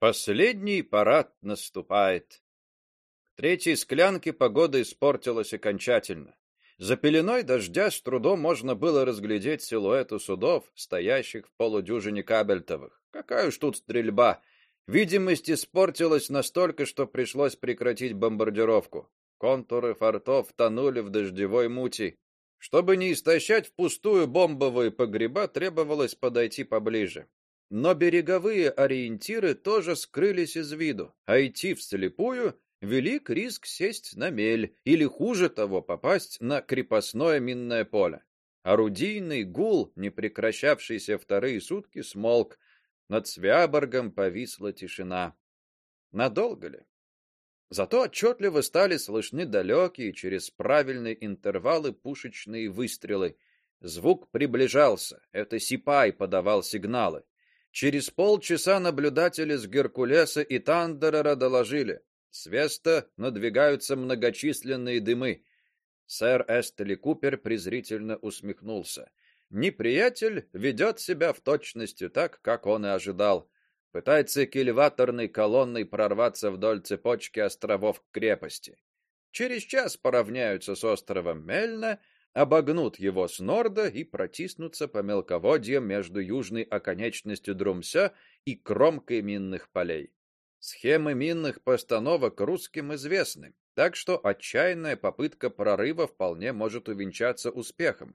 Последний парад наступает. К третьей склянке погода испортилась окончательно. За пеленой дождя с трудом можно было разглядеть силуэты судов, стоящих в полудюжине кабельтовых. Какая уж тут стрельба! Видимость испортилась настолько, что пришлось прекратить бомбардировку. Контуры фортов тонули в дождевой мути. Чтобы не истощать впустую бомбовые погреба, требовалось подойти поближе. Но береговые ориентиры тоже скрылись из виду, а идти вслепую велик риск сесть на мель или хуже того попасть на крепостное минное поле. Орудийный гул, не прекращавшийся вторые сутки, смолк. Над Свяборгом повисла тишина. Надолго ли? Зато отчетливо стали слышны далекие через правильные интервалы пушечные выстрелы. Звук приближался. Это Сипай подавал сигналы. Через полчаса наблюдатели с Геркулеса и Тандерера доложили: с Веста надвигаются многочисленные дымы. Сэр Эстели Купер презрительно усмехнулся. Неприятель ведет себя в точности так, как он и ожидал. Пытается кильваторной колонной прорваться вдоль цепочки островов к крепости. Через час поравняются с островом Мельна обогнут его с норда и протиснутся по мелководьям между южной оконечностью Друмся и кромкой минных полей. Схемы минных постановок русским известны, так что отчаянная попытка прорыва вполне может увенчаться успехом.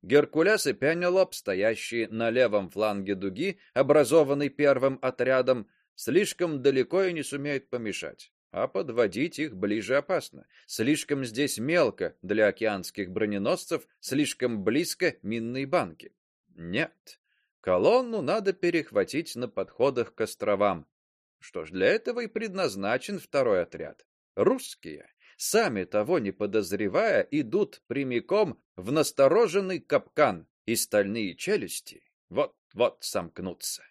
Геркулес и Пенелоп, стоящие на левом фланге дуги, образованной первым отрядом, слишком далеко и не сумеют помешать а подводить их ближе опасно. Слишком здесь мелко для океанских броненосцев, слишком близко минные банки. Нет. Колонну надо перехватить на подходах к островам. Что ж, для этого и предназначен второй отряд. Русские, сами того не подозревая, идут прямиком в настороженный капкан, и стальные челюсти вот-вот сомкнутся.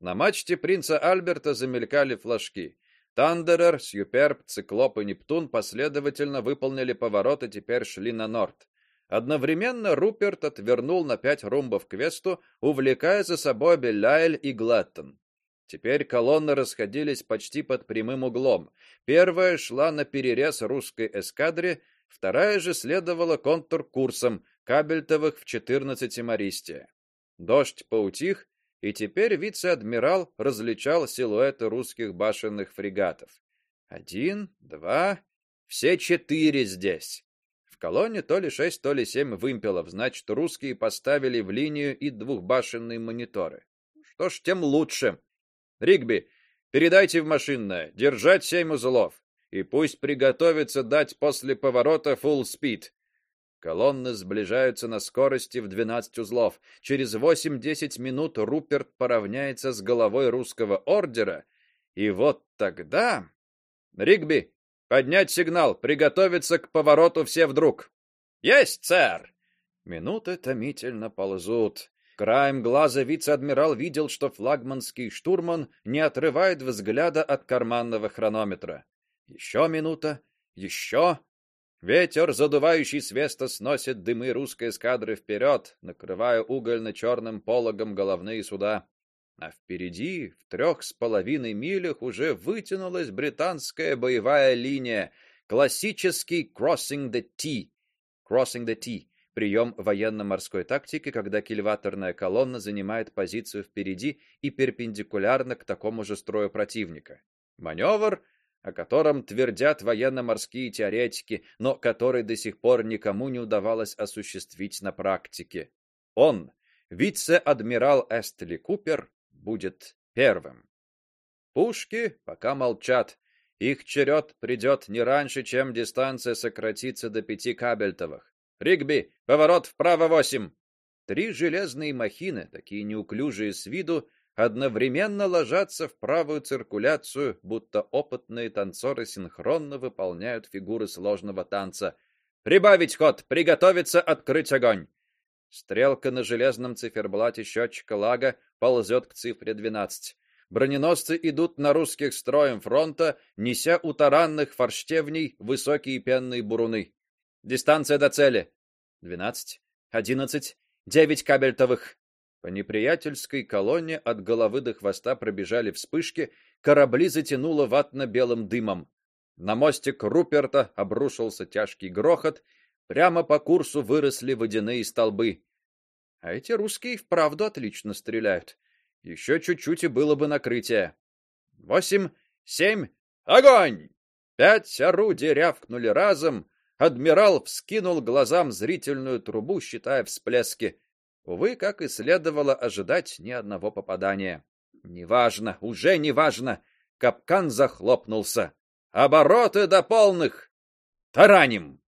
На мачте принца Альберта замелькали флажки. Тандерер, Сьюперб, Циклоп и Нептун последовательно выполнили поворот и теперь шли на норд. Одновременно Руперт отвернул на пять румбов к весту, увлекая за собой Беллайль и Глаттон. Теперь колонны расходились почти под прямым углом. Первая шла на перерез русской эскадре, вторая же следовала контур-курсом Кабельтовых в 14 Мористе. Дождь поутих, и теперь вице-адмирал различал силуэты русских башенных фрегатов. Один, два, все четыре здесь. В колонне то ли шесть, то ли семь вымпелов, значит, русские поставили в линию и двухбашенные мониторы. Что ж, тем лучше. Ригби, передайте в машинное, держать семь узлов, и пусть приготовится дать после поворота full speed. Колонны сближаются на скорости в 12 узлов. Через 8-10 минут Руперт поравняется с головой русского ордера, и вот тогда Ригби, поднять сигнал, приготовиться к повороту все вдруг. Есть, сэр. Минуты томительно ползут. Краем глаза вице-адмирал видел, что флагманский штурман не отрывает взгляда от карманного хронометра. Еще минута, еще Ветер, задувающий с веста, сносит дымы русской эскадры вперед, накрывая угольно-черным пологом головные суда. А впереди, в трех с половиной милях, уже вытянулась британская боевая линия, классический crossing the T. Crossing the T прием военно-морской тактики, когда кильваторная колонна занимает позицию впереди и перпендикулярно к такому же строю противника. Маневр о котором твердят военно-морские теоретики, но который до сих пор никому не удавалось осуществить на практике. Он, вице-адмирал Эстли Купер, будет первым. Пушки пока молчат. Их черед придет не раньше, чем дистанция сократится до пяти кабельтовых. Ригби, поворот вправо восемь. Три железные махины, такие неуклюжие с виду, одновременно ложатся в правую циркуляцию, будто опытные танцоры синхронно выполняют фигуры сложного танца. Прибавить ход, приготовиться открыть огонь. Стрелка на железном циферблате счетчика лага ползет к цифре 12. Броненосцы идут на русских строем фронта, неся у таранных форштевней высокие пенные буруны. Дистанция до цели: 12, 11, 9 кабельтовых. По неприятельской колонне от головы до хвоста пробежали вспышки, корабли затянуло ватно-белым дымом. На мостик Руперта обрушился тяжкий грохот, прямо по курсу выросли водяные столбы. А эти русские вправду отлично стреляют. Еще чуть-чуть и было бы накрытие. Восемь, семь, огонь! Пять орудий рявкнули разом. Адмирал вскинул глазам зрительную трубу, считая всплески. Увы, как и следовало ожидать, ни одного попадания. Неважно, уже неважно. Капкан захлопнулся. Обороты до полных. Тараним.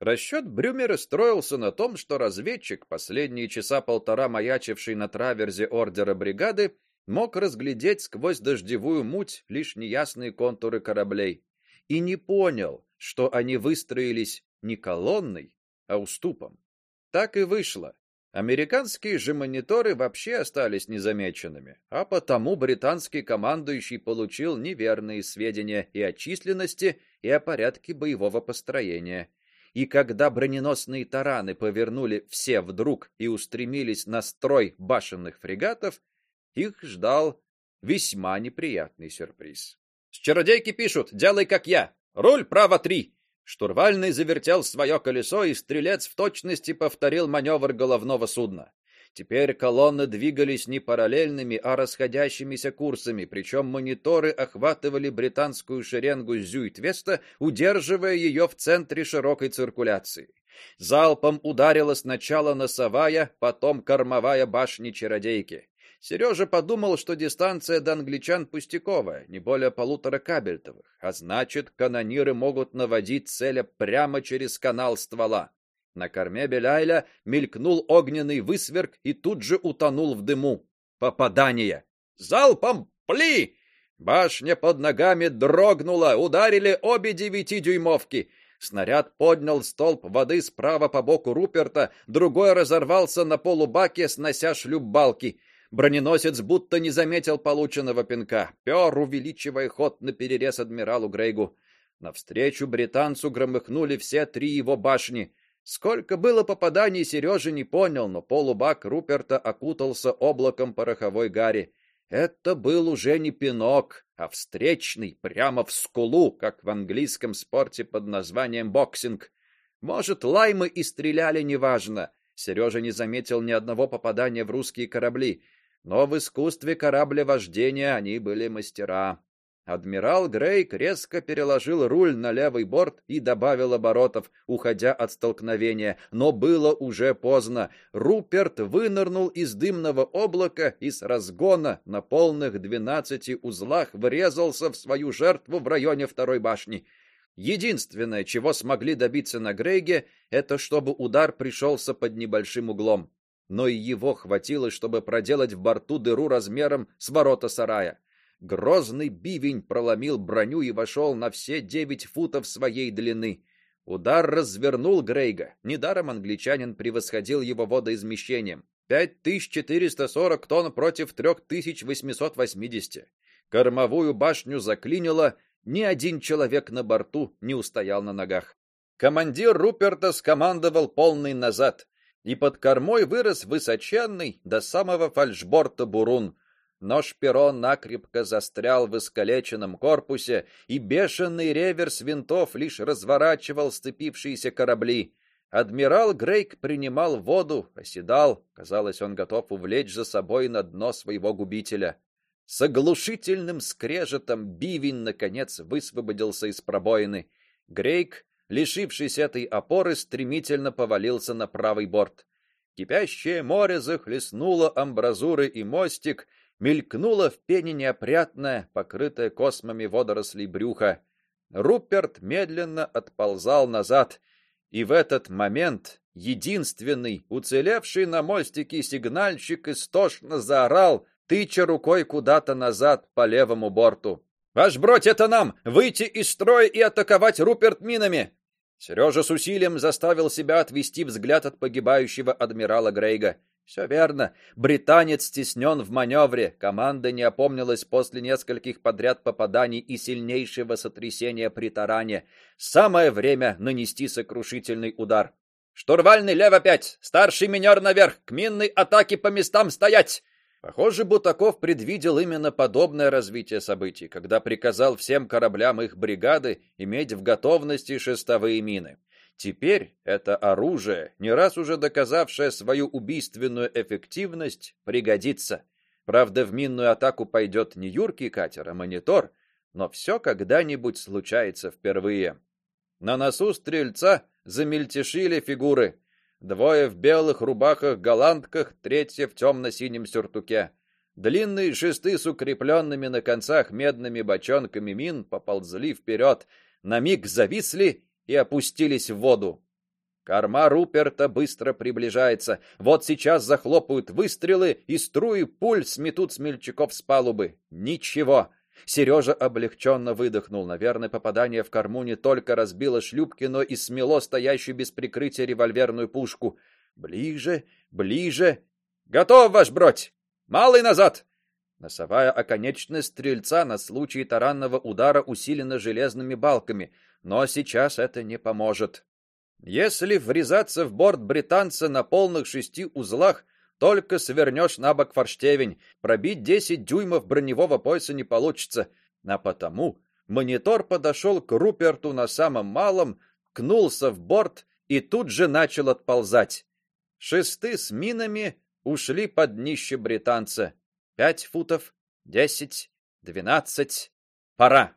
Расчет Брюмера строился на том, что разведчик, последние часа полтора маячивший на траверзе ордера бригады, мог разглядеть сквозь дождевую муть лишь неясные контуры кораблей и не понял, что они выстроились не колонной, а уступом. Так и вышло. Американские же мониторы вообще остались незамеченными, а потому британский командующий получил неверные сведения и о численности, и о порядке боевого построения и когда броненосные тараны повернули все вдруг и устремились на строй башенных фрегатов, их ждал весьма неприятный сюрприз. С чародейки пишут: "Делай как я. Руль право три. Штурвальный завертел свое колесо, и стрелец в точности повторил маневр головного судна. Теперь колонны двигались не параллельными, а расходящимися курсами, причем мониторы охватывали британскую шеренгу Зюитвеста, удерживая ее в центре широкой циркуляции. Залпом ударила сначала носовая, потом кормовая башни чародейки. Сережа подумал, что дистанция до англичан пустяковая, не более полутора кабельтовых, а значит, канониры могут наводить цель прямо через канал ствола. На корме Беляйля мелькнул огненный высверк и тут же утонул в дыму. Попадание. Залпом пли! Башня под ногами дрогнула, ударили обе девятидюймовки. Снаряд поднял столб воды справа по боку Руперта, другой разорвался на полубаке, снося шлюп балки. Броненосец будто не заметил полученного пинка, пёр, увеличивая ход на перерез адмиралу Грейгу. Навстречу британцу громыхнули все три его башни. Сколько было попаданий, Сережа не понял, но полубак Руперта окутался облаком пороховой гари. Это был уже не пинок, а встречный прямо в скулу, как в английском спорте под названием боксинг. Может, лаймы и стреляли неважно. Сережа не заметил ни одного попадания в русские корабли, но в искусстве кораблевождения они были мастера. Адмирал Грейк резко переложил руль на левый борт и добавил оборотов, уходя от столкновения, но было уже поздно. Руперт вынырнул из дымного облака и с разгона на полных двенадцати узлах врезался в свою жертву в районе второй башни. Единственное, чего смогли добиться на Грейге, это чтобы удар пришелся под небольшим углом, но и его хватило, чтобы проделать в борту дыру размером с ворота сарая. Грозный бивень проломил броню и вошел на все девять футов своей длины. Удар развернул Грейга. Недаром англичанин превосходил его водоизмещением. 5440 тонн против 3880. Кормовую башню заклинило, ни один человек на борту не устоял на ногах. Командир Руперта скомандовал полный назад, и под кормой вырос высоченный до самого фальшборта бурун, Нож перо накрепко застрял в искалеченном корпусе, и бешеный реверс винтов лишь разворачивал сцепившиеся корабли. Адмирал Грейк принимал воду, оседал, казалось, он готов увлечь за собой на дно своего губителя. С оглушительным скрежетом бивень наконец высвободился из пробоины. Грейк, лишившись этой опоры, стремительно повалился на правый борт. Кипящее море захлестнуло амбразуры и мостик, мелькнуло в пене неопрятное, покрытое космами водорослей брюхо. Руперт медленно отползал назад, и в этот момент единственный уцелевший на мостике сигнальщик истошно заорал, тыча рукой куда-то назад по левому борту. Ваш бродь это нам выйти из строя и атаковать Руперт минами. Сережа с усилием заставил себя отвести взгляд от погибающего адмирала Грейга. Все верно. Британец стеснен в маневре. Команда не опомнилась после нескольких подряд попаданий и сильнейшего сотрясения при таране. Самое время нанести сокрушительный удар. Штурвальный лево пять, старший минер наверх, к минной атаке по местам стоять. Похоже, Бутаков предвидел именно подобное развитие событий, когда приказал всем кораблям их бригады иметь в готовности шестовые мины. Теперь это оружие, не раз уже доказавшее свою убийственную эффективность, пригодится. Правда, в минную атаку пойдет не юркий катер, а монитор, но все когда-нибудь случается впервые. На носу стрельца замельтешили фигуры. Двое в белых рубахах-голландках, третья в темно-синем сюртуке. Длинные шесты с укрепленными на концах медными бочонками мин поползли вперед, на миг зависли и опустились в воду. Корма Руперта быстро приближается. Вот сейчас захлопают выстрелы, и струи пуль сметут смельчаков с палубы. Ничего. Сережа облегченно выдохнул. Наверное, попадание в корму не только разбило шлюпки, но и смело стоящую без прикрытия револьверную пушку. Ближе, ближе. Готов, ваш бродь. Малый назад. Носовая оконечность стрельца на случай таранного удара усилена железными балками но сейчас это не поможет. Если врезаться в борт британца на полных шести узлах, только свернешь на бок форштевень, пробить 10 дюймов броневого пояса не получится, а потому монитор подошел к Руперту на самом малом, кнулся в борт и тут же начал отползать. Шесты с минами ушли под днище британца. Пять футов, десять, двенадцать. Пора.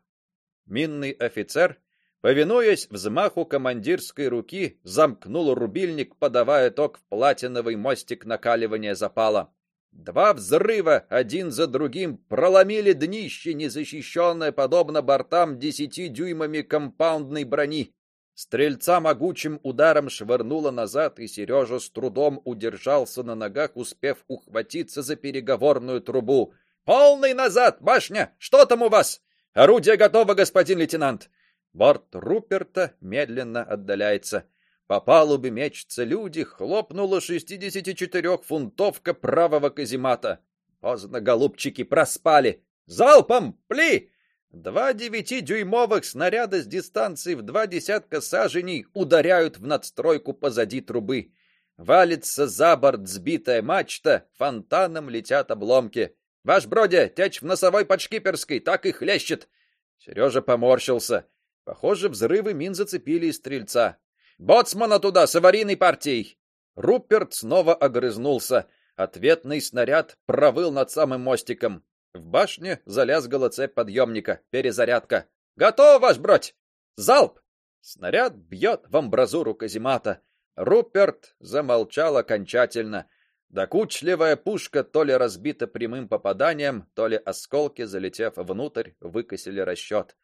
Минный офицер Повинуясь взмаху командирской руки, замкнул рубильник, подавая ток в платиновый мостик накаливания запала. Два взрыва один за другим проломили днище, незащищенное подобно бортам десяти дюймами компаундной брони. Стрельца могучим ударом швырнуло назад, и Сережа с трудом удержался на ногах, успев ухватиться за переговорную трубу. Полный назад, башня. Что там у вас? Орудие готово, господин лейтенант. Борт Руперта медленно отдаляется. По палубе мечутся люди, хлопнула 64-фунтовка правого каземата. Поздно, голубчики, проспали. Залпом! Пли! Два девятидюймовых снаряда с дистанции в два десятка саженей ударяют в надстройку позади трубы. Валится за борт сбитая мачта, фонтаном летят обломки. Ваш бродя, течь в носовой подшкиперской, так и хлещет. Сережа поморщился. Похоже, взрывы мин зацепили и стрельца. Боцмана туда с аварийной партией. Руперт снова огрызнулся. Ответный снаряд провыл над самым мостиком. В башне залязгала цепь подъемника. Перезарядка. Готов, ваш бродь. Залп. Снаряд бьет в амбразуру каземата. Руперт замолчал окончательно. Докучливая пушка то ли разбита прямым попаданием, то ли осколки, залетев внутрь, выкосили расчет.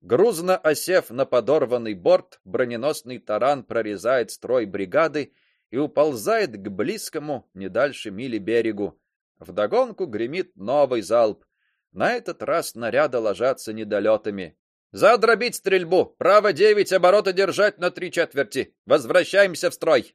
Грузно осев на подорванный борт, броненосный таран прорезает строй бригады и уползает к близкому, не дальше мили берегу. Вдогонку гремит новый залп. На этот раз снаряды ложатся недолетами. Задробить стрельбу. Право девять, обороты держать на три четверти. Возвращаемся в строй.